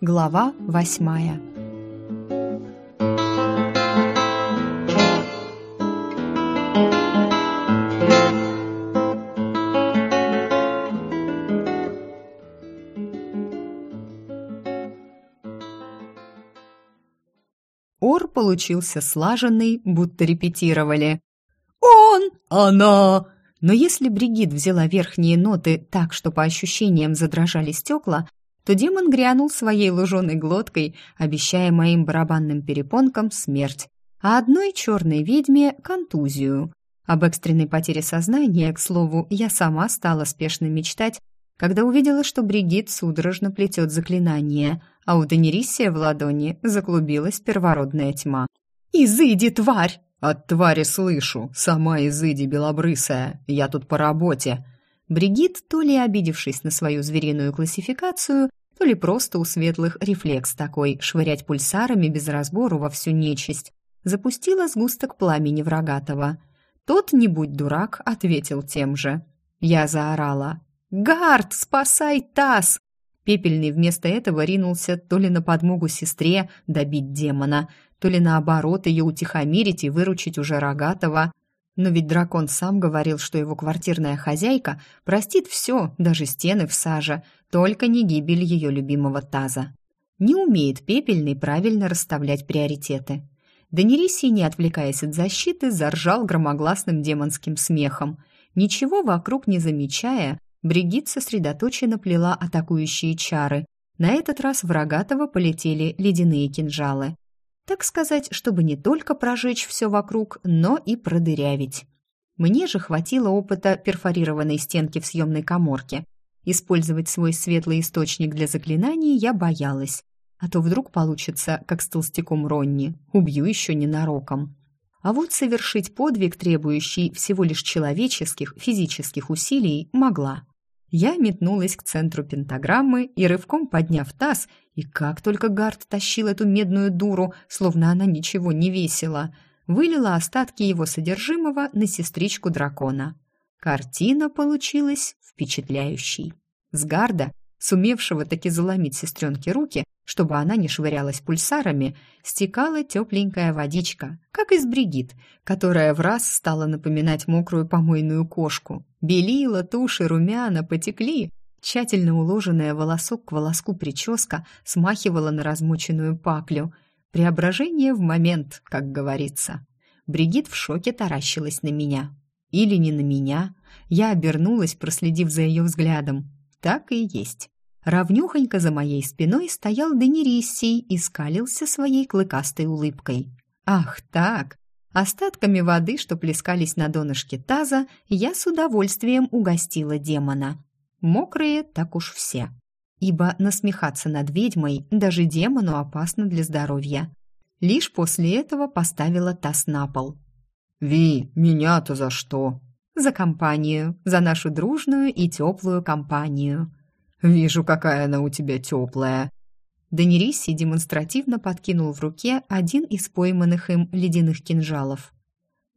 Глава восьмая Ор получился слаженный, будто репетировали. «Он! Она!» Но если Бригит взяла верхние ноты так, что по ощущениям задрожали стекла, то демон грянул своей луженой глоткой, обещая моим барабанным перепонкам смерть, а одной черной ведьме — контузию. Об экстренной потере сознания, к слову, я сама стала спешно мечтать, когда увидела, что Бригит судорожно плетет заклинание, а у Данирисия в ладони заклубилась первородная тьма. «Изыди, тварь!» «От твари слышу, сама изыди белобрысая, я тут по работе». Бригит, то ли обидевшись на свою звериную классификацию, то ли просто у светлых рефлекс такой швырять пульсарами без разбору во всю нечисть, запустила сгусток пламени в Рогатого. Тот, не будь дурак, ответил тем же. Я заорала. «Гард, спасай таз!» Пепельный вместо этого ринулся то ли на подмогу сестре добить демона, то ли наоборот ее утихомирить и выручить уже Рогатого. Но ведь дракон сам говорил, что его квартирная хозяйка простит все, даже стены в саже, только не гибель ее любимого таза. Не умеет Пепельный правильно расставлять приоритеты. Данирисий, не отвлекаясь от защиты, заржал громогласным демонским смехом. Ничего вокруг не замечая, Бригит сосредоточенно плела атакующие чары. На этот раз в Рогатого полетели ледяные кинжалы так сказать, чтобы не только прожечь все вокруг, но и продырявить. Мне же хватило опыта перфорированной стенки в съемной коморке. Использовать свой светлый источник для заклинаний я боялась, а то вдруг получится, как с толстяком Ронни, убью еще ненароком. А вот совершить подвиг, требующий всего лишь человеческих, физических усилий, могла. Я метнулась к центру пентаграммы и, рывком подняв таз, и как только Гард тащил эту медную дуру, словно она ничего не весила, вылила остатки его содержимого на сестричку дракона. Картина получилась впечатляющей. С Гарда, сумевшего таки заломить сестренке руки, чтобы она не швырялась пульсарами, стекала тепленькая водичка, как из бригит, которая в раз стала напоминать мокрую помойную кошку. Белила, туши, румяна потекли. Тщательно уложенная волосок к волоску прическа смахивала на размоченную паклю. Преображение в момент, как говорится. Бригит в шоке таращилась на меня. Или не на меня. Я обернулась, проследив за ее взглядом. Так и есть. Равнюхонько за моей спиной стоял Денериссий и скалился своей клыкастой улыбкой. «Ах так! Остатками воды, что плескались на донышке таза, я с удовольствием угостила демона. Мокрые так уж все. Ибо насмехаться над ведьмой даже демону опасно для здоровья. Лишь после этого поставила таз на пол. «Ви, меня-то за что?» «За компанию, за нашу дружную и теплую компанию», «Вижу, какая она у тебя теплая!» Данириси демонстративно подкинул в руке один из пойманных им ледяных кинжалов.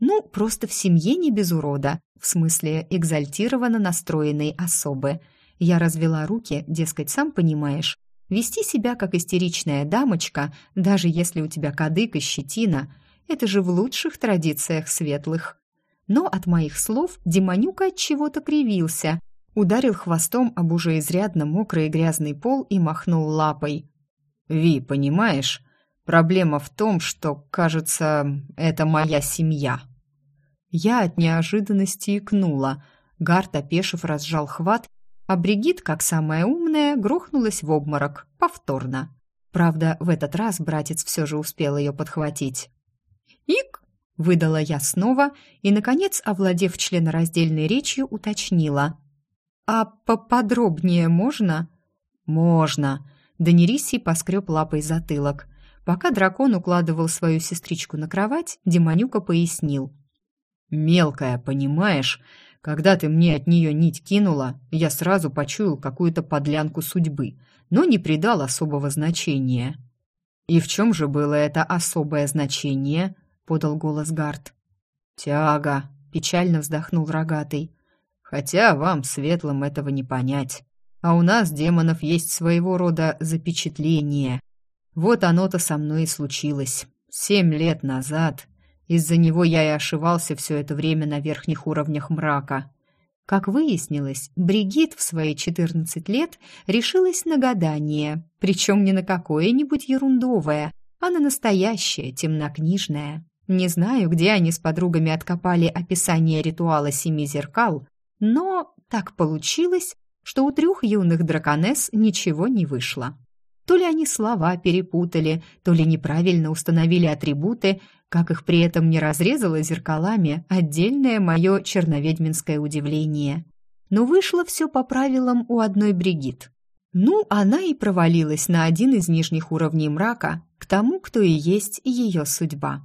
«Ну, просто в семье не без урода, в смысле экзальтированно настроенной особы. Я развела руки, дескать, сам понимаешь, вести себя как истеричная дамочка, даже если у тебя кадык и щетина, это же в лучших традициях светлых». Но от моих слов Демонюка от чего-то кривился – Ударил хвостом об уже изрядно мокрый и грязный пол и махнул лапой. «Ви, понимаешь, проблема в том, что, кажется, это моя семья». Я от неожиданности икнула. Гард, опешив, разжал хват, а Бригит, как самая умная, грохнулась в обморок, повторно. Правда, в этот раз братец все же успел ее подхватить. «Ик!» — выдала я снова и, наконец, овладев членораздельной речью, уточнила. «А поподробнее можно?» «Можно», — Данирисий поскреб лапой затылок. Пока дракон укладывал свою сестричку на кровать, Демонюка пояснил. «Мелкая, понимаешь? Когда ты мне от нее нить кинула, я сразу почуял какую-то подлянку судьбы, но не придал особого значения». «И в чем же было это особое значение?» — подал голос Гард. «Тяга», — печально вздохнул рогатый. Хотя вам, светлым, этого не понять. А у нас, демонов, есть своего рода запечатление. Вот оно-то со мной и случилось. Семь лет назад. Из-за него я и ошивался все это время на верхних уровнях мрака. Как выяснилось, Бригит в свои 14 лет решилась на гадание, причем не на какое-нибудь ерундовое, а на настоящее, темнокнижное. Не знаю, где они с подругами откопали описание ритуала семи зеркал, но так получилось, что у трех юных драконесс ничего не вышло. То ли они слова перепутали, то ли неправильно установили атрибуты, как их при этом не разрезало зеркалами отдельное мое черноведьминское удивление. Но вышло все по правилам у одной Бригит. Ну, она и провалилась на один из нижних уровней мрака к тому, кто и есть ее судьба.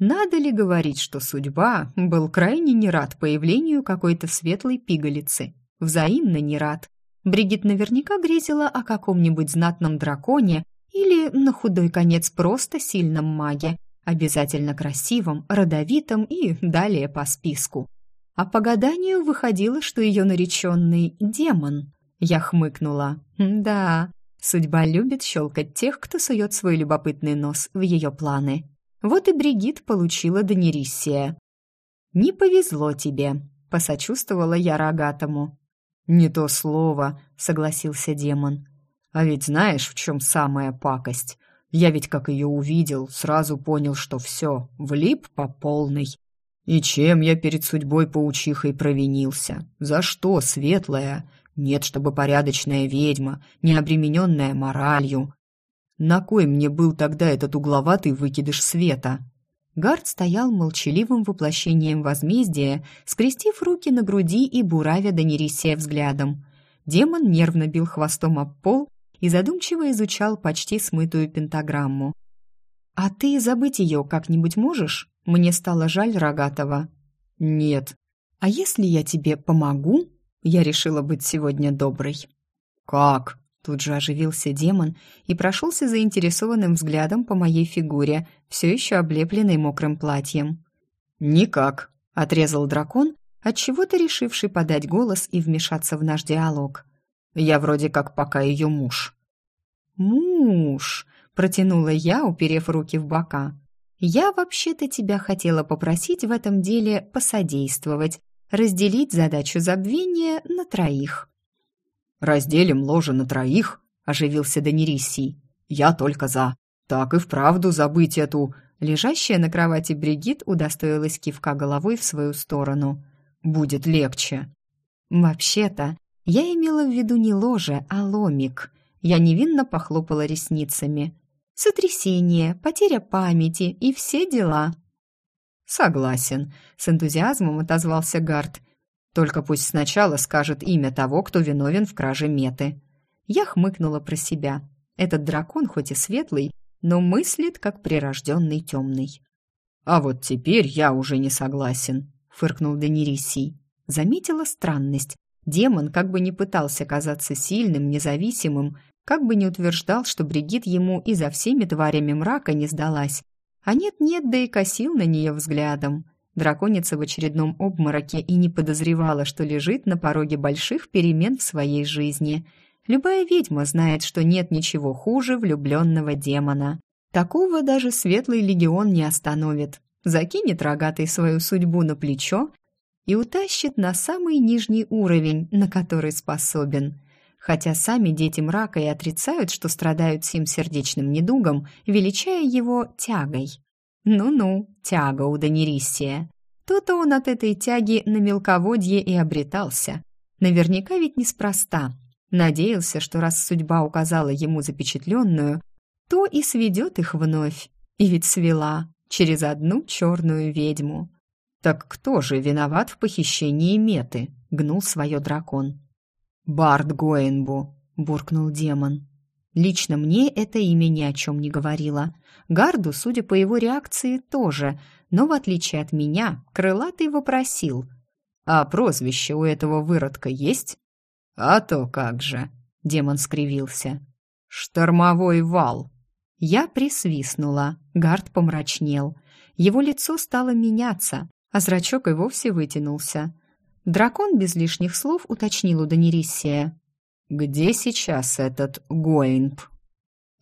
Надо ли говорить, что судьба был крайне не рад появлению какой-то светлой пигалицы? Взаимно не рад. Бригит наверняка грезила о каком-нибудь знатном драконе или, на худой конец, просто сильном маге, обязательно красивом, родовитом и далее по списку. А по гаданию выходило, что ее нареченный – демон. Я хмыкнула. Да, судьба любит щелкать тех, кто сует свой любопытный нос в ее планы. Вот и Бригит получила Данириссия. «Не повезло тебе», – посочувствовала я рогатому. «Не то слово», — согласился демон. «А ведь знаешь, в чем самая пакость? Я ведь, как ее увидел, сразу понял, что все, влип по полной. И чем я перед судьбой паучихой провинился? За что, светлая? Нет, чтобы порядочная ведьма, не обремененная моралью. На кой мне был тогда этот угловатый выкидыш света?» Гард стоял молчаливым воплощением возмездия, скрестив руки на груди и буравя Данирисия взглядом. Демон нервно бил хвостом об пол и задумчиво изучал почти смытую пентаграмму. «А ты забыть ее как-нибудь можешь? Мне стало жаль Рогатого». «Нет». «А если я тебе помогу?» Я решила быть сегодня доброй. «Как?» Тут же оживился демон и прошелся заинтересованным взглядом по моей фигуре, все еще облепленной мокрым платьем. «Никак», — отрезал дракон, отчего-то решивший подать голос и вмешаться в наш диалог. «Я вроде как пока ее муж». «Муж», — протянула я, уперев руки в бока. «Я вообще-то тебя хотела попросить в этом деле посодействовать, разделить задачу забвения на троих». «Разделим ложе на троих», — оживился Данириссий. «Я только за. Так и вправду забыть эту...» Лежащая на кровати Бригит удостоилась кивка головой в свою сторону. «Будет легче». «Вообще-то, я имела в виду не ложе, а ломик». Я невинно похлопала ресницами. «Сотрясение, потеря памяти и все дела». «Согласен», — с энтузиазмом отозвался Гард только пусть сначала скажет имя того, кто виновен в краже меты. Я хмыкнула про себя. Этот дракон хоть и светлый, но мыслит, как прирожденный темный. «А вот теперь я уже не согласен», — фыркнул Денирисий. Заметила странность. Демон как бы не пытался казаться сильным, независимым, как бы не утверждал, что Бригит ему и за всеми тварями мрака не сдалась. А нет-нет, да и косил на нее взглядом. Драконица в очередном обмороке и не подозревала, что лежит на пороге больших перемен в своей жизни. Любая ведьма знает, что нет ничего хуже влюбленного демона. Такого даже Светлый Легион не остановит. Закинет рогатый свою судьбу на плечо и утащит на самый нижний уровень, на который способен. Хотя сами дети мрака и отрицают, что страдают сим сердечным недугом, величая его тягой. Ну-ну, тяга у Данириссия. То-то он от этой тяги на мелководье и обретался. Наверняка ведь неспроста. Надеялся, что раз судьба указала ему запечатленную, то и сведет их вновь. И ведь свела через одну черную ведьму. «Так кто же виноват в похищении Меты?» — гнул свое дракон. «Бард Гоэнбу», — буркнул демон. Лично мне это имя ни о чем не говорило. Гарду, судя по его реакции, тоже, но в отличие от меня, крылатый вопросил. «А прозвище у этого выродка есть?» «А то как же!» — демон скривился. «Штормовой вал!» Я присвистнула, Гард помрачнел. Его лицо стало меняться, а зрачок и вовсе вытянулся. Дракон без лишних слов уточнил у Данириссия. Где сейчас этот Гоинп?»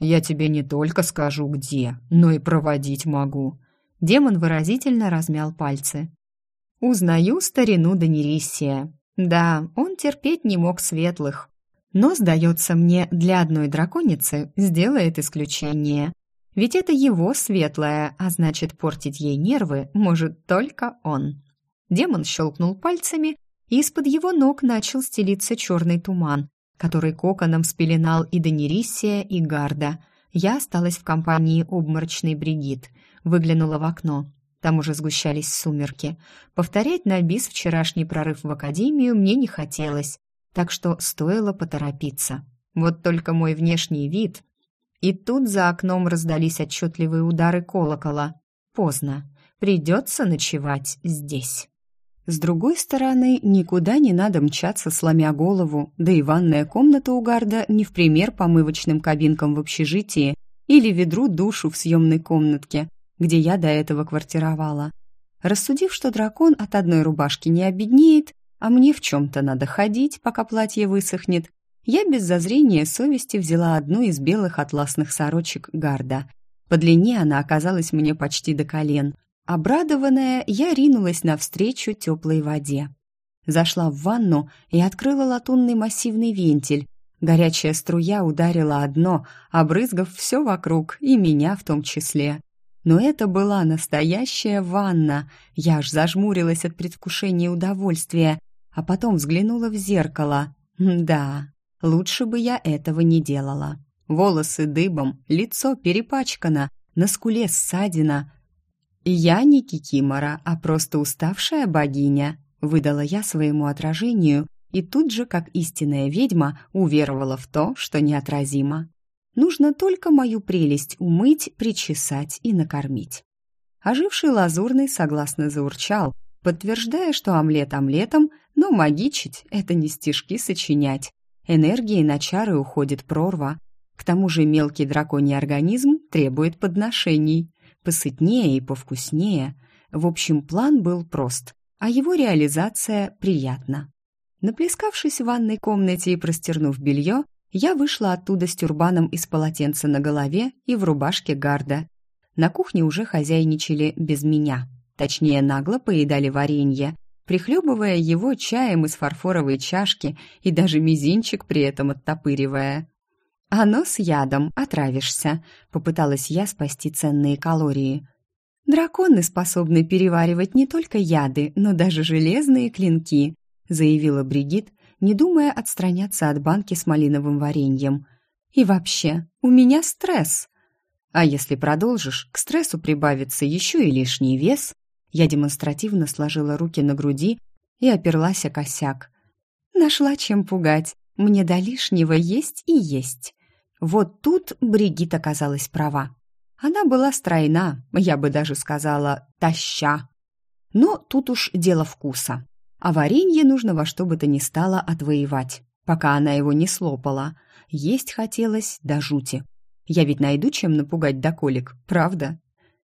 «Я тебе не только скажу, где, но и проводить могу». Демон выразительно размял пальцы. «Узнаю старину Данириссия. Да, он терпеть не мог светлых. Но, сдается мне, для одной драконицы сделает исключение. Ведь это его светлая, а значит, портить ей нервы может только он». Демон щелкнул пальцами, и из-под его ног начал стелиться черный туман, который коконом спеленал и Данириссия, и Гарда. Я осталась в компании обморочной Бригит, выглянула в окно. Там уже сгущались сумерки. Повторять на бис вчерашний прорыв в академию мне не хотелось, так что стоило поторопиться. Вот только мой внешний вид... И тут за окном раздались отчетливые удары колокола. Поздно. Придется ночевать здесь. С другой стороны, никуда не надо мчаться, сломя голову, да и ванная комната у Гарда не в пример помывочным кабинкам в общежитии или ведру душу в съемной комнатке, где я до этого квартировала. Рассудив, что дракон от одной рубашки не обеднеет, а мне в чем-то надо ходить, пока платье высохнет, я без зазрения совести взяла одну из белых атласных сорочек Гарда. По длине она оказалась мне почти до колен, Обрадованная, я ринулась навстречу теплой воде. Зашла в ванну и открыла латунный массивный вентиль. Горячая струя ударила одно, обрызгав все вокруг, и меня в том числе. Но это была настоящая ванна. Я аж зажмурилась от предвкушения удовольствия, а потом взглянула в зеркало. Да, лучше бы я этого не делала. Волосы дыбом, лицо перепачкано, на скуле ссадина — «Я не Кикимора, а просто уставшая богиня», выдала я своему отражению и тут же, как истинная ведьма, уверовала в то, что неотразимо. Нужно только мою прелесть умыть, причесать и накормить. Оживший лазурный согласно заурчал, подтверждая, что омлет омлетом, но магичить — это не стишки сочинять. Энергии на чары уходит прорва. К тому же мелкий драконий организм требует подношений посытнее и повкуснее. В общем, план был прост, а его реализация приятна. Наплескавшись в ванной комнате и простернув белье, я вышла оттуда с тюрбаном из полотенца на голове и в рубашке гарда. На кухне уже хозяйничали без меня. Точнее, нагло поедали варенье, прихлебывая его чаем из фарфоровой чашки и даже мизинчик при этом оттопыривая. «Оно с ядом, отравишься», — попыталась я спасти ценные калории. «Драконы способны переваривать не только яды, но даже железные клинки», — заявила Бригит, не думая отстраняться от банки с малиновым вареньем. «И вообще, у меня стресс». «А если продолжишь, к стрессу прибавится еще и лишний вес», я демонстративно сложила руки на груди и оперлась о косяк. «Нашла чем пугать. Мне до лишнего есть и есть». Вот тут Бригит оказалась права. Она была стройна, я бы даже сказала, таща. Но тут уж дело вкуса. А варенье нужно во что бы то ни стало отвоевать, пока она его не слопала. Есть хотелось до жути. Я ведь найду чем напугать до колик, правда?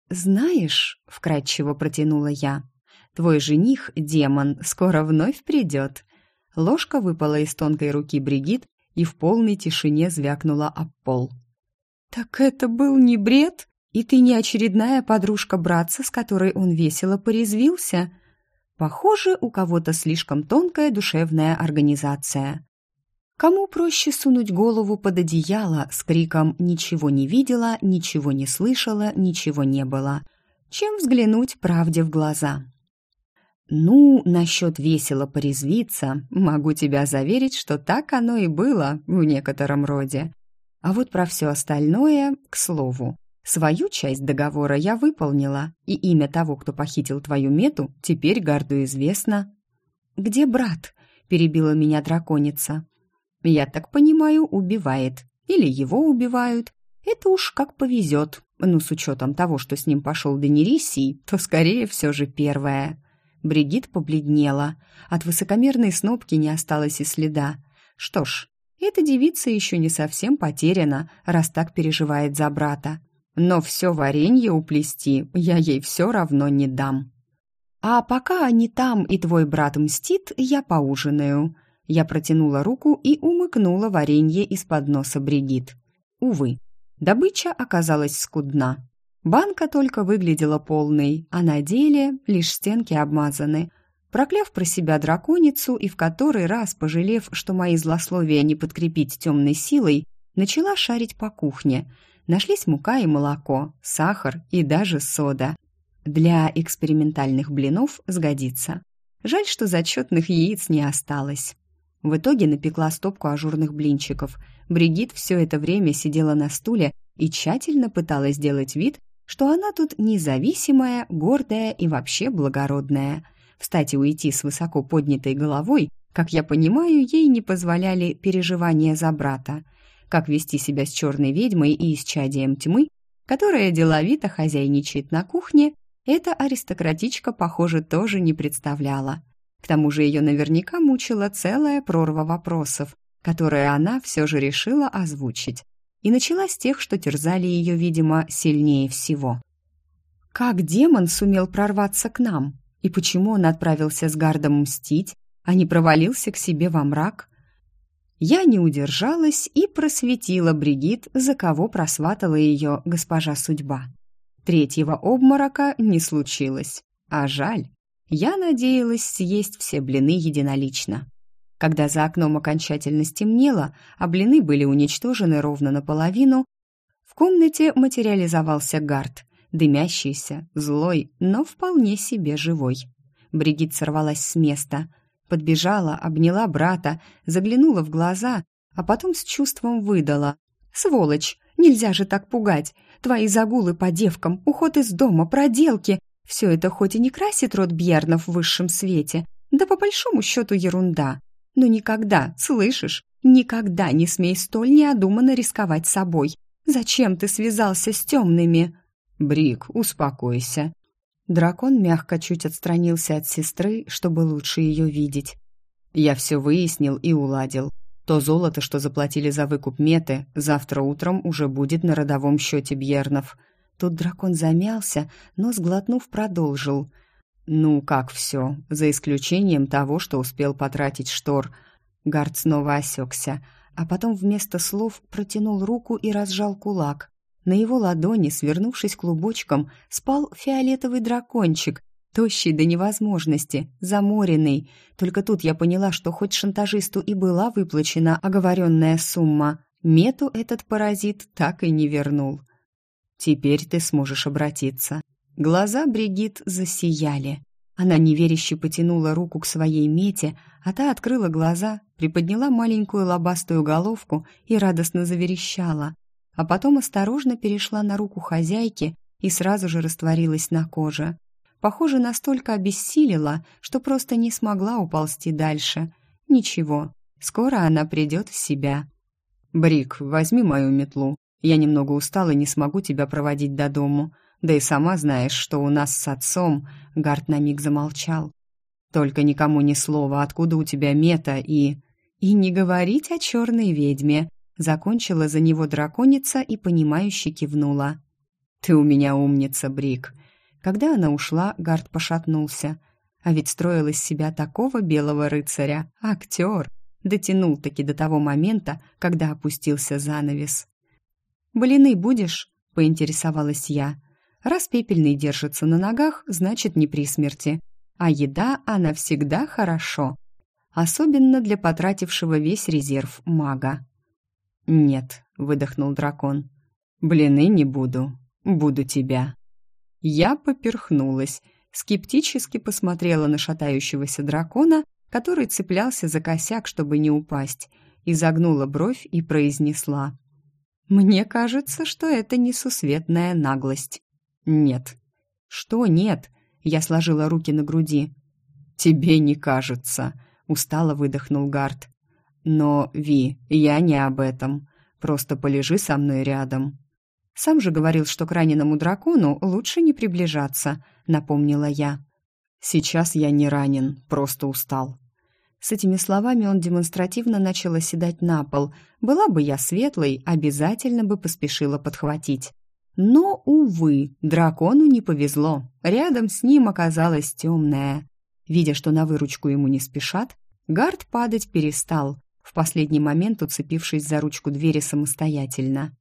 «Знаешь», — вкратчиво протянула я, — «твой жених, демон, скоро вновь придет». Ложка выпала из тонкой руки Бригит и в полной тишине звякнула об пол. «Так это был не бред? И ты не очередная подружка братца, с которой он весело порезвился?» Похоже, у кого-то слишком тонкая душевная организация. Кому проще сунуть голову под одеяло с криком «ничего не видела, ничего не слышала, ничего не было», чем взглянуть правде в глаза. «Ну, насчет весело порезвиться, могу тебя заверить, что так оно и было в некотором роде. А вот про все остальное, к слову. Свою часть договора я выполнила, и имя того, кто похитил твою мету, теперь Гарду известно». «Где брат?» — перебила меня драконица. «Я так понимаю, убивает. Или его убивают. Это уж как повезет. Ну, с учетом того, что с ним пошел Денерисий, то скорее все же первое». Бригит побледнела. От высокомерной снопки не осталось и следа. Что ж, эта девица еще не совсем потеряна, раз так переживает за брата. Но все варенье уплести я ей все равно не дам. А пока они там и твой брат мстит, я поужинаю. Я протянула руку и умыкнула варенье из-под носа Бригит. Увы, добыча оказалась скудна. Банка только выглядела полной, а на деле лишь стенки обмазаны. Прокляв про себя драконицу и в который раз пожалев, что мои злословия не подкрепить темной силой, начала шарить по кухне. Нашлись мука и молоко, сахар и даже сода. Для экспериментальных блинов сгодится. Жаль, что зачетных яиц не осталось. В итоге напекла стопку ажурных блинчиков. Бригит все это время сидела на стуле и тщательно пыталась сделать вид, что она тут независимая, гордая и вообще благородная. Кстати, уйти с высоко поднятой головой, как я понимаю, ей не позволяли переживания за брата. Как вести себя с черной ведьмой и исчадием тьмы, которая деловито хозяйничает на кухне, эта аристократичка, похоже, тоже не представляла. К тому же ее наверняка мучила целая прорва вопросов, которые она все же решила озвучить. И начала с тех, что терзали ее, видимо, сильнее всего. Как демон сумел прорваться к нам? И почему он отправился с Гардом мстить, а не провалился к себе во мрак? Я не удержалась и просветила Бригит, за кого просватала ее госпожа судьба. Третьего обморока не случилось. А жаль. Я надеялась съесть все блины единолично. Когда за окном окончательно стемнело, а блины были уничтожены ровно наполовину, в комнате материализовался гард, дымящийся, злой, но вполне себе живой. Бригит сорвалась с места, подбежала, обняла брата, заглянула в глаза, а потом с чувством выдала. «Сволочь! Нельзя же так пугать! Твои загулы по девкам, уход из дома, проделки — все это хоть и не красит род Бьернов в высшем свете, да по большому счету ерунда. Но никогда, слышишь, никогда не смей столь неодуманно рисковать собой. Зачем ты связался с темными?» «Брик, успокойся». Дракон мягко чуть отстранился от сестры, чтобы лучше ее видеть. «Я все выяснил и уладил. То золото, что заплатили за выкуп Меты, завтра утром уже будет на родовом счете Бьернов. Тут дракон замялся, но, сглотнув, продолжил. «Ну, как все, за исключением того, что успел потратить Штор». Гард снова осекся, а потом вместо слов протянул руку и разжал кулак. На его ладони, свернувшись клубочком, спал фиолетовый дракончик, тощий до невозможности, заморенный. Только тут я поняла, что хоть шантажисту и была выплачена оговоренная сумма, мету этот паразит так и не вернул. «Теперь ты сможешь обратиться». Глаза Бригит засияли. Она неверяще потянула руку к своей мете, а та открыла глаза, приподняла маленькую лобастую головку и радостно заверещала, а потом осторожно перешла на руку хозяйки и сразу же растворилась на коже похоже, настолько обессилила, что просто не смогла уползти дальше. Ничего, скоро она придет в себя. «Брик, возьми мою метлу. Я немного устала и не смогу тебя проводить до дому. Да и сама знаешь, что у нас с отцом...» Гард на миг замолчал. «Только никому ни слова, откуда у тебя мета и...» «И не говорить о черной ведьме», — закончила за него драконица и понимающе кивнула. «Ты у меня умница, Брик. Когда она ушла, Гард пошатнулся. А ведь строил из себя такого белого рыцаря, актер. Дотянул-таки до того момента, когда опустился занавес. «Блины будешь?» — поинтересовалась я. «Раз пепельный держится на ногах, значит, не при смерти. А еда, она всегда хорошо. Особенно для потратившего весь резерв мага». «Нет», — выдохнул дракон. «Блины не буду. Буду тебя». Я поперхнулась, скептически посмотрела на шатающегося дракона, который цеплялся за косяк, чтобы не упасть, изогнула бровь и произнесла. «Мне кажется, что это несусветная наглость». «Нет». «Что нет?» Я сложила руки на груди. «Тебе не кажется», — устало выдохнул Гард. «Но, Ви, я не об этом. Просто полежи со мной рядом». Сам же говорил, что к раненому дракону лучше не приближаться, напомнила я. Сейчас я не ранен, просто устал. С этими словами он демонстративно начал оседать на пол. Была бы я светлой, обязательно бы поспешила подхватить. Но, увы, дракону не повезло. Рядом с ним оказалась темная. Видя, что на выручку ему не спешат, Гард падать перестал, в последний момент уцепившись за ручку двери самостоятельно.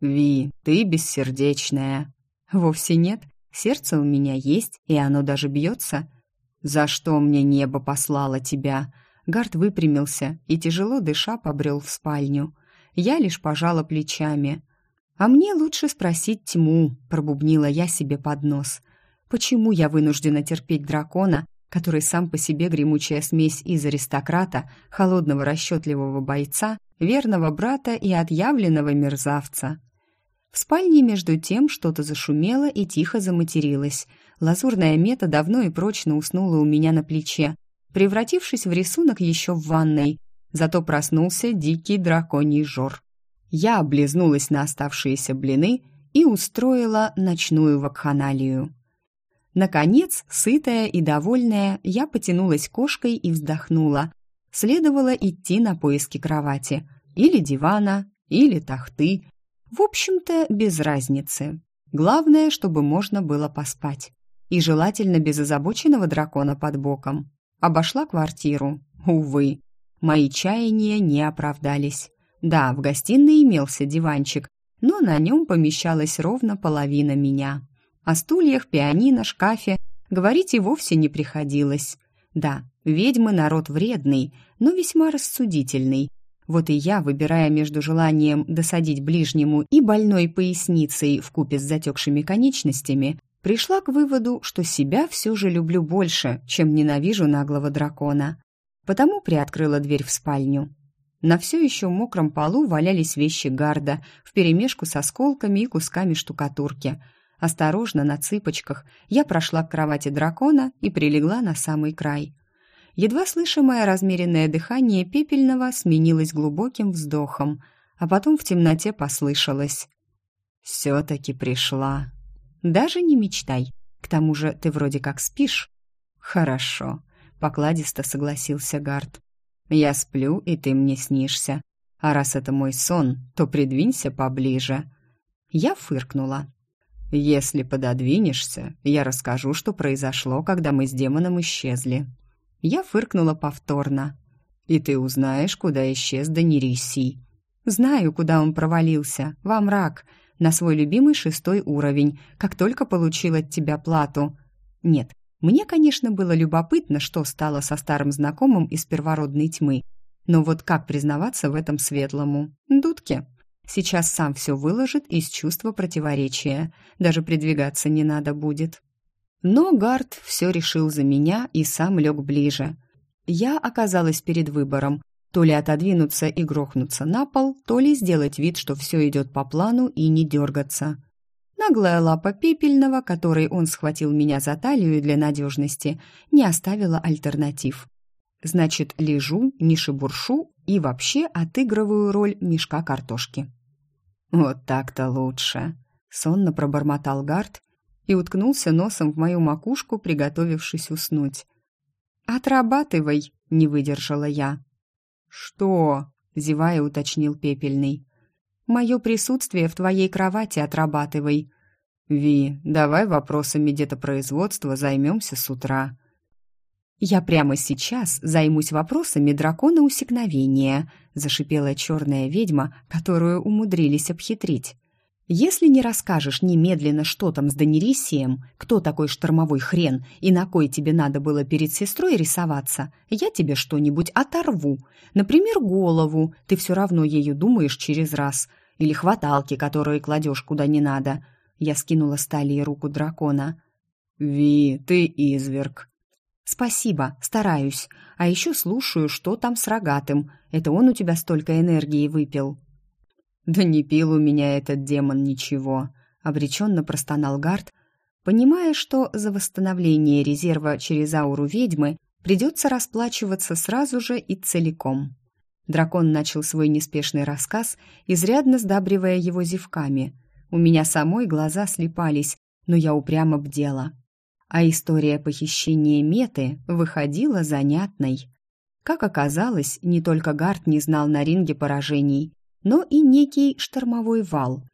«Ви, ты бессердечная». «Вовсе нет. Сердце у меня есть, и оно даже бьется». «За что мне небо послало тебя?» Гард выпрямился и, тяжело дыша, побрел в спальню. Я лишь пожала плечами. «А мне лучше спросить тьму», — пробубнила я себе под нос. «Почему я вынуждена терпеть дракона, который сам по себе гремучая смесь из аристократа, холодного расчетливого бойца, верного брата и отъявленного мерзавца?» В спальне между тем что-то зашумело и тихо заматерилось. Лазурная мета давно и прочно уснула у меня на плече, превратившись в рисунок еще в ванной. Зато проснулся дикий драконий жор. Я облизнулась на оставшиеся блины и устроила ночную вакханалию. Наконец, сытая и довольная, я потянулась кошкой и вздохнула. Следовало идти на поиски кровати. Или дивана, или тахты. В общем-то, без разницы. Главное, чтобы можно было поспать. И желательно без озабоченного дракона под боком. Обошла квартиру. Увы, мои чаяния не оправдались. Да, в гостиной имелся диванчик, но на нем помещалась ровно половина меня. О стульях, пианино, шкафе говорить и вовсе не приходилось. Да, ведьмы народ вредный, но весьма рассудительный. Вот и я, выбирая между желанием досадить ближнему и больной поясницей в купе с затекшими конечностями, пришла к выводу, что себя все же люблю больше, чем ненавижу наглого дракона. Потому приоткрыла дверь в спальню. На все еще мокром полу валялись вещи гарда, вперемешку с осколками и кусками штукатурки. Осторожно, на цыпочках, я прошла к кровати дракона и прилегла на самый край. Едва слышимое размеренное дыхание пепельного сменилось глубоким вздохом, а потом в темноте послышалось. «Все-таки пришла». Даже не мечтай. К тому же ты вроде как спишь. Хорошо, покладисто согласился Гард. Я сплю, и ты мне снишься. А раз это мой сон, то придвинься поближе. Я фыркнула. Если пододвинешься, я расскажу, что произошло, когда мы с демоном исчезли. Я фыркнула повторно. И ты узнаешь, куда исчез Данирисий. Знаю, куда он провалился, во мрак на свой любимый шестой уровень, как только получил от тебя плату. Нет, мне, конечно, было любопытно, что стало со старым знакомым из первородной тьмы. Но вот как признаваться в этом светлому? Дудке. Сейчас сам все выложит из чувства противоречия. Даже придвигаться не надо будет. Но Гард все решил за меня и сам лег ближе. Я оказалась перед выбором то ли отодвинуться и грохнуться на пол, то ли сделать вид, что все идет по плану и не дергаться. Наглая лапа пепельного, которой он схватил меня за талию для надежности, не оставила альтернатив. Значит, лежу, не шебуршу и вообще отыгрываю роль мешка картошки. «Вот так-то лучше», — сонно пробормотал Гард и уткнулся носом в мою макушку, приготовившись уснуть. «Отрабатывай», — не выдержала я. «Что?» — зевая уточнил Пепельный. «Мое присутствие в твоей кровати отрабатывай». «Ви, давай вопросами детопроизводства займемся с утра». «Я прямо сейчас займусь вопросами дракона усекновения», — зашипела черная ведьма, которую умудрились обхитрить. Если не расскажешь немедленно, что там с Данирисием, кто такой штормовой хрен и на кой тебе надо было перед сестрой рисоваться, я тебе что-нибудь оторву. Например, голову, ты все равно ею думаешь через раз. Или хваталки, которые кладешь куда не надо. Я скинула с талии руку дракона. «Ви, ты изверг». «Спасибо, стараюсь. А еще слушаю, что там с рогатым. Это он у тебя столько энергии выпил». «Да не пил у меня этот демон ничего», — обреченно простонал Гард, понимая, что за восстановление резерва через ауру ведьмы придется расплачиваться сразу же и целиком. Дракон начал свой неспешный рассказ, изрядно сдабривая его зевками. У меня самой глаза слепались, но я упрямо бдела. А история похищения Меты выходила занятной. Как оказалось, не только Гард не знал на ринге поражений, но и некий штормовой вал.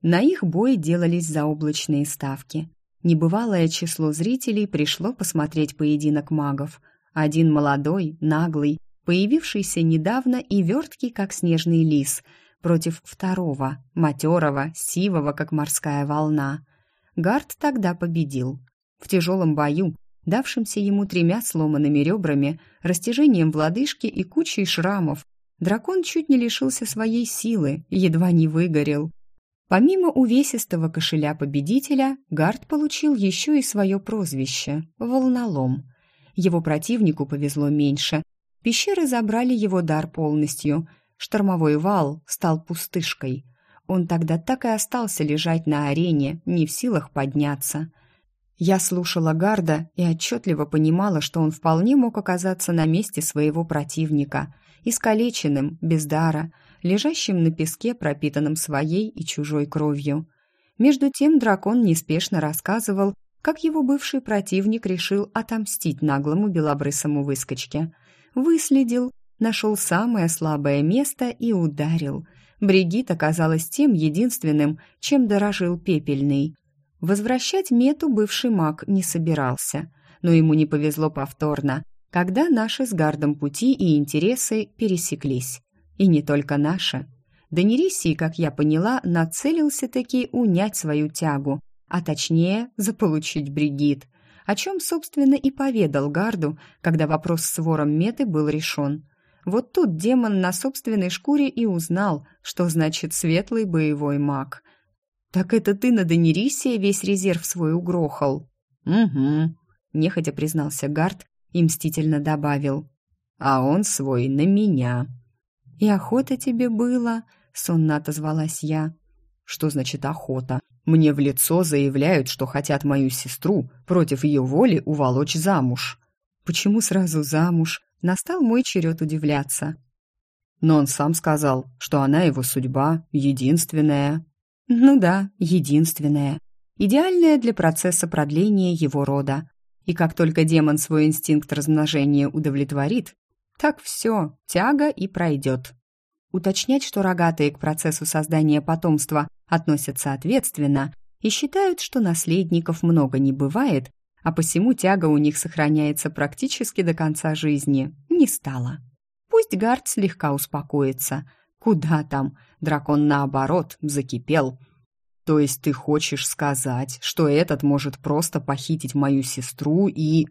На их бой делались заоблачные ставки. Небывалое число зрителей пришло посмотреть поединок магов, Один молодой, наглый, появившийся недавно и верткий, как снежный лис, против второго, матерого, сивого, как морская волна. Гард тогда победил. В тяжелом бою, давшемся ему тремя сломанными ребрами, растяжением в лодыжке и кучей шрамов, дракон чуть не лишился своей силы, едва не выгорел. Помимо увесистого кошеля победителя, Гард получил еще и свое прозвище – «Волнолом». Его противнику повезло меньше. Пещеры забрали его дар полностью. Штормовой вал стал пустышкой. Он тогда так и остался лежать на арене, не в силах подняться. Я слушала Гарда и отчетливо понимала, что он вполне мог оказаться на месте своего противника, искалеченным, без дара, лежащим на песке, пропитанном своей и чужой кровью. Между тем дракон неспешно рассказывал, как его бывший противник решил отомстить наглому белобрысому выскочке. Выследил, нашел самое слабое место и ударил. Бригит оказалась тем единственным, чем дорожил пепельный. Возвращать мету бывший маг не собирался, но ему не повезло повторно, когда наши с Гардом пути и интересы пересеклись. И не только наши. Данирисий, как я поняла, нацелился-таки унять свою тягу, а точнее заполучить Бригит, о чем, собственно, и поведал Гарду, когда вопрос с вором Меты был решен. Вот тут демон на собственной шкуре и узнал, что значит светлый боевой маг. «Так это ты на Данирисия весь резерв свой угрохал?» «Угу», — нехотя признался Гард и мстительно добавил. «А он свой на меня». «И охота тебе было?» — сонно отозвалась я. «Что значит охота?» Мне в лицо заявляют, что хотят мою сестру против ее воли уволочь замуж. Почему сразу замуж? Настал мой черед удивляться. Но он сам сказал, что она его судьба, единственная. Ну да, единственная. Идеальная для процесса продления его рода. И как только демон свой инстинкт размножения удовлетворит, так все, тяга и пройдет. Уточнять, что рогатые к процессу создания потомства относятся ответственно и считают, что наследников много не бывает, а посему тяга у них сохраняется практически до конца жизни, не стало. Пусть Гард слегка успокоится. Куда там? Дракон, наоборот, закипел. То есть ты хочешь сказать, что этот может просто похитить мою сестру и...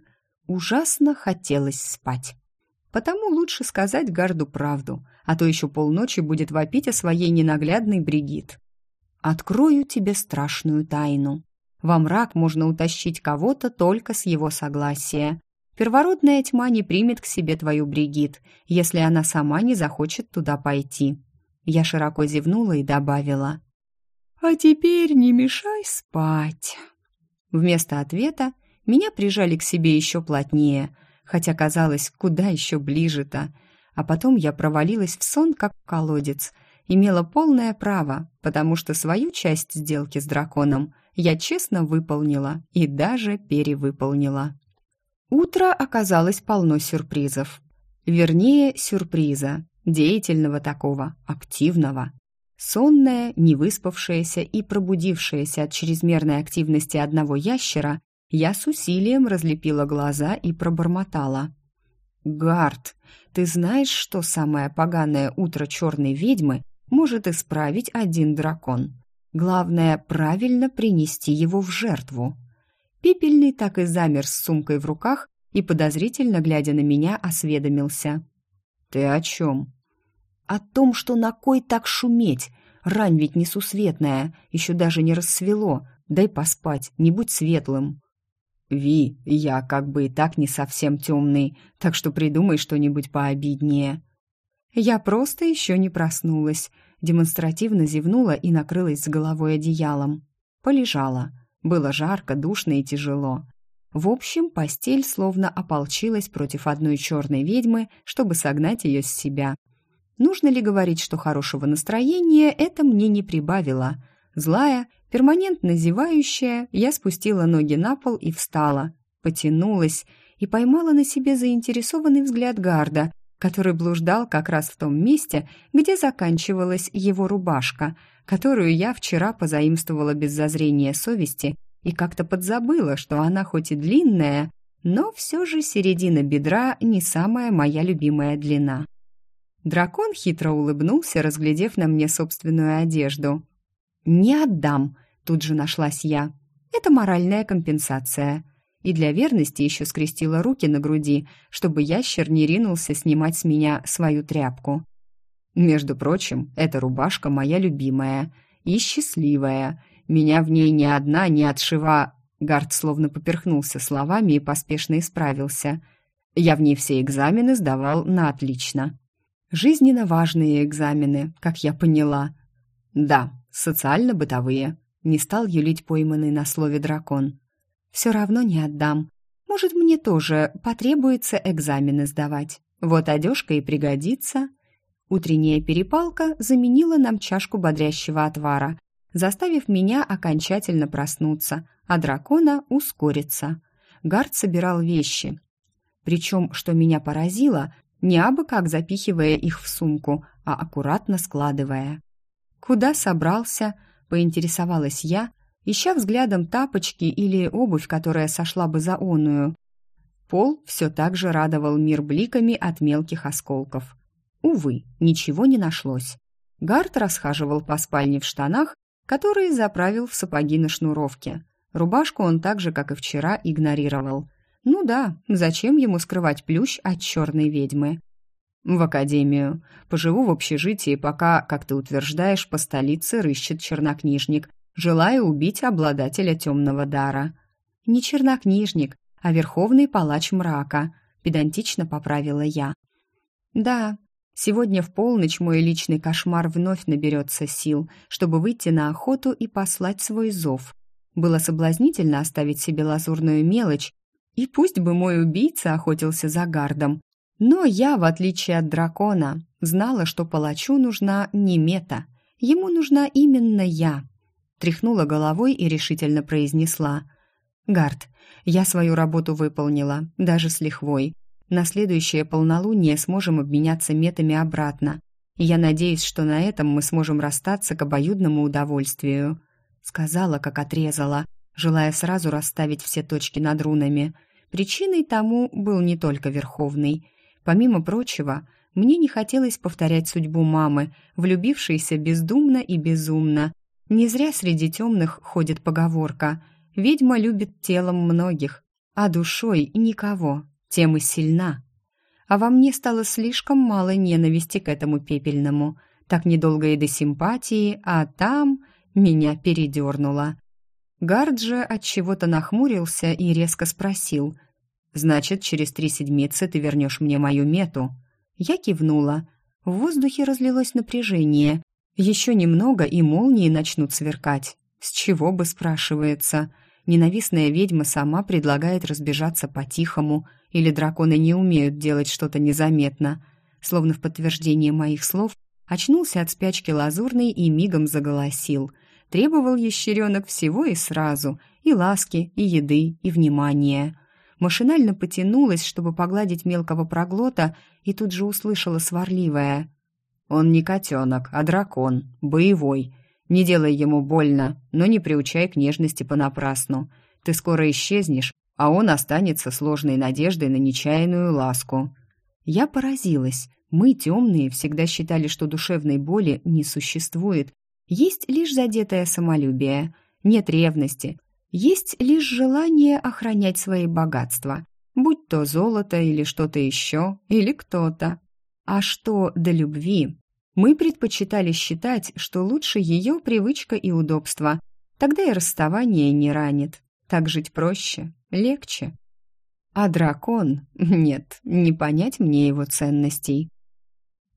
Ужасно хотелось спать. Потому лучше сказать Гарду правду, а то еще полночи будет вопить о своей ненаглядной Бригит. Открою тебе страшную тайну. Во мрак можно утащить кого-то только с его согласия. Первородная тьма не примет к себе твою Бригит, если она сама не захочет туда пойти. Я широко зевнула и добавила. «А теперь не мешай спать». Вместо ответа меня прижали к себе еще плотнее, хотя казалось, куда еще ближе-то. А потом я провалилась в сон, как в колодец — имела полное право, потому что свою часть сделки с драконом я честно выполнила и даже перевыполнила. Утро оказалось полно сюрпризов. Вернее, сюрприза, деятельного такого, активного. Сонная, невыспавшаяся и пробудившаяся от чрезмерной активности одного ящера, я с усилием разлепила глаза и пробормотала. «Гард, ты знаешь, что самое поганое утро черной ведьмы может исправить один дракон. Главное, правильно принести его в жертву. Пепельный так и замер с сумкой в руках и, подозрительно глядя на меня, осведомился. «Ты о чем?» «О том, что на кой так шуметь? Рань ведь несусветная, еще даже не рассвело. Дай поспать, не будь светлым». «Ви, я как бы и так не совсем темный, так что придумай что-нибудь пообиднее». Я просто еще не проснулась. Демонстративно зевнула и накрылась с головой одеялом. Полежала. Было жарко, душно и тяжело. В общем, постель словно ополчилась против одной черной ведьмы, чтобы согнать ее с себя. Нужно ли говорить, что хорошего настроения это мне не прибавило? Злая, перманентно зевающая, я спустила ноги на пол и встала. Потянулась и поймала на себе заинтересованный взгляд Гарда, который блуждал как раз в том месте, где заканчивалась его рубашка, которую я вчера позаимствовала без зазрения совести и как-то подзабыла, что она хоть и длинная, но все же середина бедра не самая моя любимая длина. Дракон хитро улыбнулся, разглядев на мне собственную одежду. «Не отдам», — тут же нашлась я. «Это моральная компенсация». И для верности еще скрестила руки на груди, чтобы ящер не ринулся снимать с меня свою тряпку. «Между прочим, эта рубашка моя любимая и счастливая. Меня в ней ни одна не отшива...» Гард словно поперхнулся словами и поспешно исправился. «Я в ней все экзамены сдавал на отлично». Жизненно важные экзамены, как я поняла. Да, социально-бытовые. Не стал юлить пойманный на слове дракон. Все равно не отдам. Может, мне тоже потребуется экзамены сдавать. Вот одежка и пригодится. Утренняя перепалка заменила нам чашку бодрящего отвара, заставив меня окончательно проснуться, а дракона ускориться. Гард собирал вещи. Причем, что меня поразило, не абы как запихивая их в сумку, а аккуратно складывая. «Куда собрался?» — поинтересовалась я, ища взглядом тапочки или обувь, которая сошла бы за оную. Пол все так же радовал мир бликами от мелких осколков. Увы, ничего не нашлось. Гард расхаживал по спальне в штанах, которые заправил в сапоги на шнуровке. Рубашку он так же, как и вчера, игнорировал. Ну да, зачем ему скрывать плющ от черной ведьмы? В академию. Поживу в общежитии, пока, как ты утверждаешь, по столице рыщет чернокнижник, желая убить обладателя темного дара. Не чернокнижник, а верховный палач мрака, педантично поправила я. Да, сегодня в полночь мой личный кошмар вновь наберется сил, чтобы выйти на охоту и послать свой зов. Было соблазнительно оставить себе лазурную мелочь и пусть бы мой убийца охотился за гардом, но я, в отличие от дракона, знала, что палачу нужна не мета, ему нужна именно я. Тряхнула головой и решительно произнесла. «Гард, я свою работу выполнила, даже с лихвой. На следующее полнолуние сможем обменяться метами обратно. Я надеюсь, что на этом мы сможем расстаться к обоюдному удовольствию», сказала, как отрезала, желая сразу расставить все точки над рунами – Причиной тому был не только Верховный. Помимо прочего, мне не хотелось повторять судьбу мамы, влюбившейся бездумно и безумно. Не зря среди темных ходит поговорка «Ведьма любит телом многих, а душой никого, тем и сильна». А во мне стало слишком мало ненависти к этому пепельному. Так недолго и до симпатии, а там меня передернуло. Гарджа от чего-то нахмурился и резко спросил: "Значит, через три седмицы ты вернешь мне мою мету?" Я кивнула. В воздухе разлилось напряжение. Еще немного, и молнии начнут сверкать. С чего бы спрашивается? Ненавистная ведьма сама предлагает разбежаться по-тихому, или драконы не умеют делать что-то незаметно. Словно в подтверждение моих слов, очнулся от спячки лазурный и мигом заголосил — Требовал ящеренок всего и сразу, и ласки, и еды, и внимания. Машинально потянулась, чтобы погладить мелкого проглота, и тут же услышала сварливое. «Он не котенок, а дракон, боевой. Не делай ему больно, но не приучай к нежности понапрасну. Ты скоро исчезнешь, а он останется сложной надеждой на нечаянную ласку». Я поразилась. Мы, темные, всегда считали, что душевной боли не существует, есть лишь задетое самолюбие, нет ревности, есть лишь желание охранять свои богатства, будь то золото или что-то еще, или кто-то. А что до любви? Мы предпочитали считать, что лучше ее привычка и удобство. Тогда и расставание не ранит. Так жить проще, легче. А дракон? Нет, не понять мне его ценностей.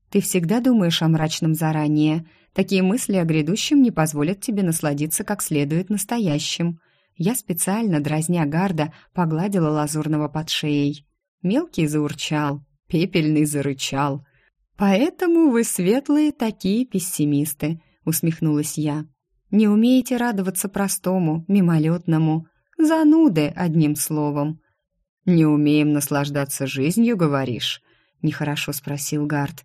Ты всегда думаешь о мрачном заранее. Такие мысли о грядущем не позволят тебе насладиться как следует настоящим. Я специально, дразня гарда, погладила лазурного под шеей. Мелкий заурчал, пепельный зарычал. «Поэтому вы, светлые, такие пессимисты», — усмехнулась я. «Не умеете радоваться простому, мимолетному. Зануды, одним словом». «Не умеем наслаждаться жизнью, говоришь?» — нехорошо спросил Гард.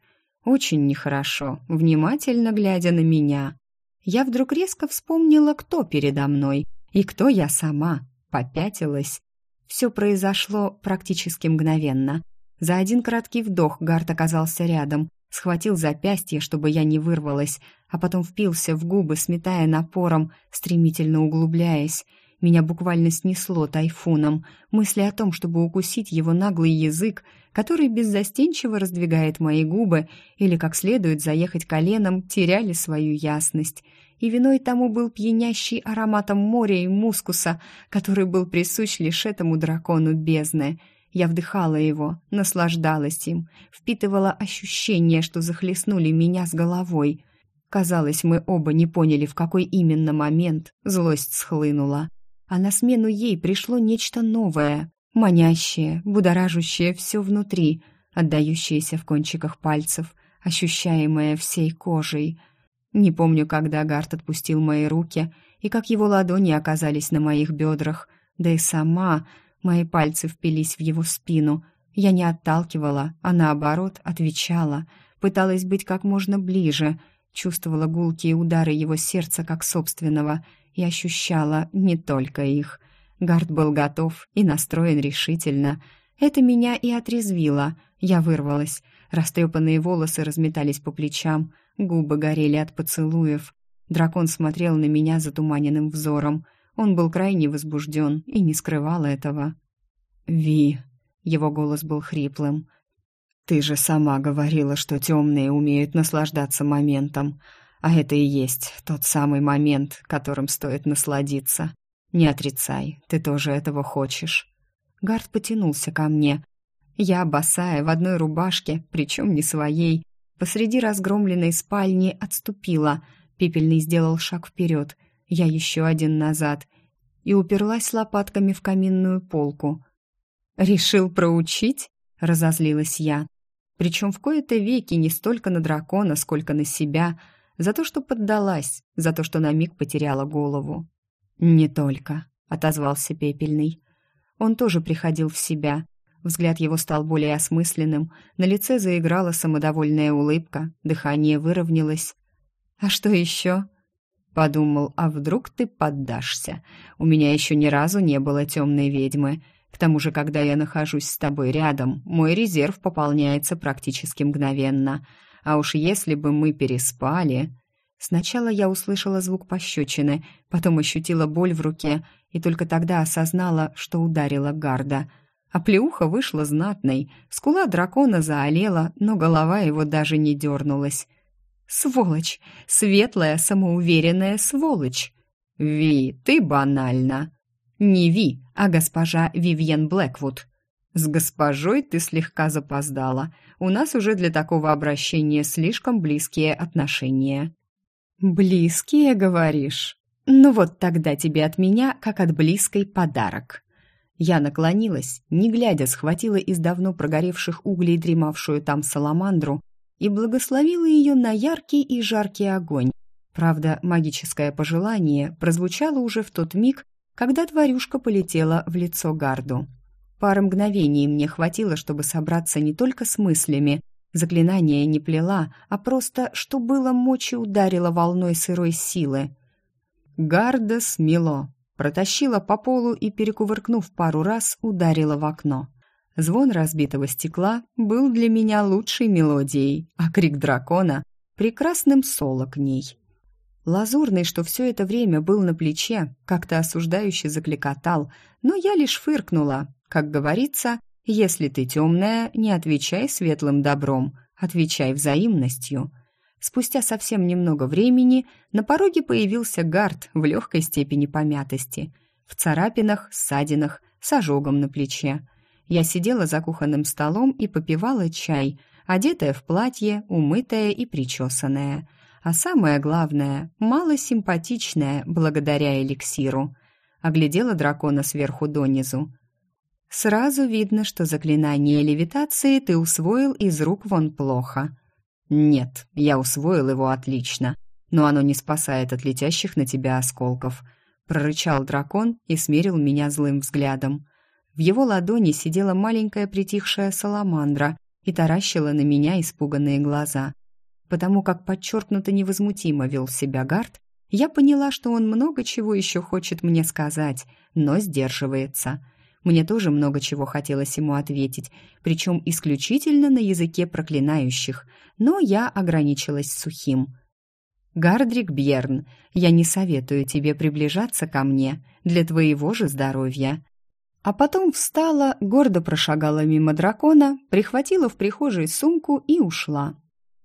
Очень нехорошо, внимательно глядя на меня. Я вдруг резко вспомнила, кто передо мной и кто я сама. Попятилась. Все произошло практически мгновенно. За один краткий вдох Гарт оказался рядом, схватил запястье, чтобы я не вырвалась, а потом впился в губы, сметая напором, стремительно углубляясь. Меня буквально снесло тайфуном. Мысли о том, чтобы укусить его наглый язык, который беззастенчиво раздвигает мои губы, или как следует заехать коленом, теряли свою ясность. И виной тому был пьянящий ароматом моря и мускуса, который был присущ лишь этому дракону бездны. Я вдыхала его, наслаждалась им, впитывала ощущения, что захлестнули меня с головой. Казалось, мы оба не поняли, в какой именно момент злость схлынула а на смену ей пришло нечто новое, манящее, будоражащее все внутри, отдающееся в кончиках пальцев, ощущаемое всей кожей. Не помню, когда Гарт отпустил мои руки и как его ладони оказались на моих бедрах, да и сама мои пальцы впились в его спину. Я не отталкивала, а наоборот отвечала, пыталась быть как можно ближе, чувствовала гулкие удары его сердца как собственного — и ощущала не только их. Гард был готов и настроен решительно. Это меня и отрезвило. Я вырвалась. Растрепанные волосы разметались по плечам, губы горели от поцелуев. Дракон смотрел на меня затуманенным взором. Он был крайне возбужден и не скрывал этого. «Ви», — его голос был хриплым, — «ты же сама говорила, что темные умеют наслаждаться моментом. А это и есть тот самый момент, которым стоит насладиться. Не отрицай, ты тоже этого хочешь. Гард потянулся ко мне. Я, босая, в одной рубашке, причем не своей, посреди разгромленной спальни отступила. Пепельный сделал шаг вперед, я еще один назад, и уперлась лопатками в каминную полку. «Решил проучить?» — разозлилась я. Причем в кои-то веки не столько на дракона, сколько на себя — за то, что поддалась, за то, что на миг потеряла голову. «Не только», — отозвался Пепельный. Он тоже приходил в себя. Взгляд его стал более осмысленным, на лице заиграла самодовольная улыбка, дыхание выровнялось. «А что еще?» Подумал, а вдруг ты поддашься? У меня еще ни разу не было темной ведьмы. К тому же, когда я нахожусь с тобой рядом, мой резерв пополняется практически мгновенно. А уж если бы мы переспали... Сначала я услышала звук пощечины, потом ощутила боль в руке и только тогда осознала, что ударила гарда. А плеуха вышла знатной, скула дракона заолела, но голова его даже не дернулась. «Сволочь! Светлая, самоуверенная сволочь!» «Ви, ты банально!» «Не Ви, а госпожа Вивьен Блэквуд!» «С госпожой ты слегка запоздала. У нас уже для такого обращения слишком близкие отношения». «Близкие, говоришь? Ну вот тогда тебе от меня, как от близкой, подарок». Я наклонилась, не глядя, схватила из давно прогоревших углей дремавшую там саламандру и благословила ее на яркий и жаркий огонь. Правда, магическое пожелание прозвучало уже в тот миг, когда тварюшка полетела в лицо гарду. Пары мгновений мне хватило, чтобы собраться не только с мыслями. Заклинание не плела, а просто, что было мочи, ударило волной сырой силы. Гарда смело. Протащила по полу и, перекувыркнув пару раз, ударила в окно. Звон разбитого стекла был для меня лучшей мелодией, а крик дракона — прекрасным соло к ней. Лазурный, что все это время был на плече, как-то осуждающе закликотал, но я лишь фыркнула, как говорится, если ты темная, не отвечай светлым добром, отвечай взаимностью. Спустя совсем немного времени на пороге появился гард в легкой степени помятости, в царапинах, ссадинах, с ожогом на плече. Я сидела за кухонным столом и попивала чай, одетая в платье, умытая и причесанная. А самое главное, мало симпатичная благодаря эликсиру. Оглядела дракона сверху донизу. Сразу видно, что заклинание левитации ты усвоил из рук вон плохо. Нет, я усвоил его отлично, но оно не спасает от летящих на тебя осколков. Прорычал дракон и смерил меня злым взглядом. В его ладони сидела маленькая притихшая саламандра и таращила на меня испуганные глаза. Потому как подчеркнуто невозмутимо вел себя Гард, я поняла, что он много чего еще хочет мне сказать, но сдерживается — Мне тоже много чего хотелось ему ответить, причем исключительно на языке проклинающих, но я ограничилась сухим. «Гардрик Бьерн, я не советую тебе приближаться ко мне для твоего же здоровья». А потом встала, гордо прошагала мимо дракона, прихватила в прихожей сумку и ушла.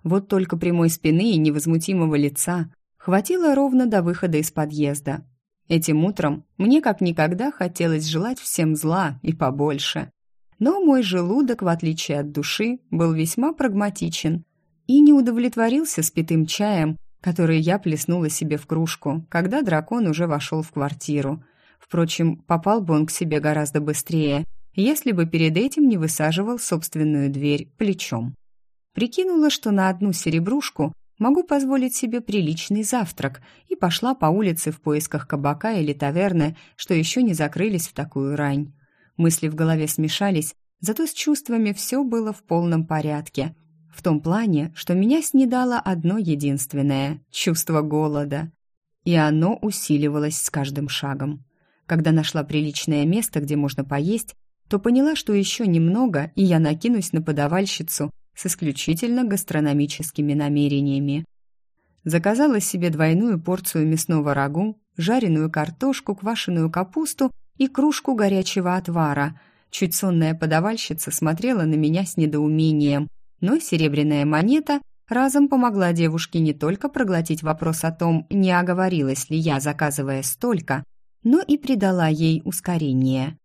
Вот только прямой спины и невозмутимого лица хватило ровно до выхода из подъезда. Этим утром мне как никогда хотелось желать всем зла и побольше. Но мой желудок, в отличие от души, был весьма прагматичен и не удовлетворился спитым чаем, который я плеснула себе в кружку, когда дракон уже вошел в квартиру. Впрочем, попал бы он к себе гораздо быстрее, если бы перед этим не высаживал собственную дверь плечом. Прикинула, что на одну серебрушку могу позволить себе приличный завтрак, и пошла по улице в поисках кабака или таверны, что еще не закрылись в такую рань. Мысли в голове смешались, зато с чувствами все было в полном порядке. В том плане, что меня снедало одно единственное – чувство голода. И оно усиливалось с каждым шагом. Когда нашла приличное место, где можно поесть, то поняла, что еще немного, и я накинусь на подавальщицу – с исключительно гастрономическими намерениями. Заказала себе двойную порцию мясного рагу, жареную картошку, квашеную капусту и кружку горячего отвара. Чуть сонная подавальщица смотрела на меня с недоумением, но серебряная монета разом помогла девушке не только проглотить вопрос о том, не оговорилась ли я, заказывая столько, но и придала ей ускорение.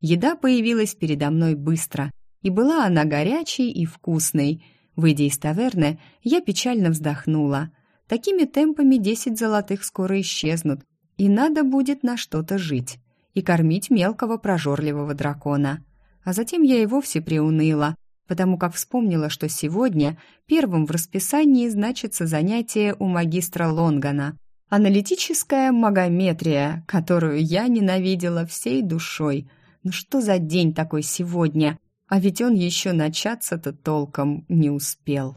Еда появилась передо мной быстро – и была она горячей и вкусной. Выйдя из таверны, я печально вздохнула. Такими темпами десять золотых скоро исчезнут, и надо будет на что-то жить и кормить мелкого прожорливого дракона. А затем я и вовсе приуныла, потому как вспомнила, что сегодня первым в расписании значится занятие у магистра Лонгана. Аналитическая магометрия, которую я ненавидела всей душой. Ну что за день такой сегодня? А ведь он еще начаться-то толком не успел.